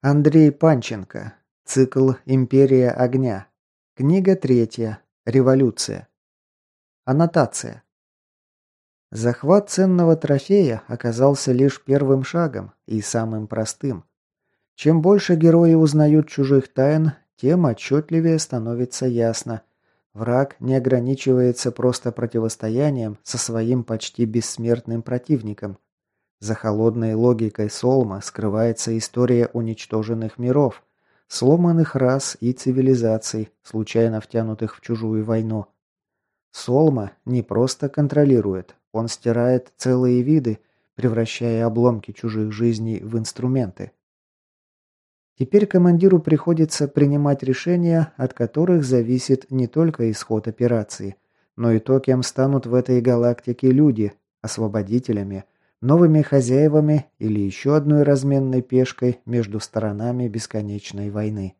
Андрей Панченко. Цикл «Империя огня». Книга третья. Революция. Аннотация. Захват ценного трофея оказался лишь первым шагом и самым простым. Чем больше герои узнают чужих тайн, тем отчетливее становится ясно. Враг не ограничивается просто противостоянием со своим почти бессмертным противником – за холодной логикой Солма скрывается история уничтоженных миров, сломанных рас и цивилизаций, случайно втянутых в чужую войну. Солма не просто контролирует, он стирает целые виды, превращая обломки чужих жизней в инструменты. Теперь командиру приходится принимать решения, от которых зависит не только исход операции, но и то, кем станут в этой галактике люди, освободителями – новыми хозяевами или еще одной разменной пешкой между сторонами бесконечной войны.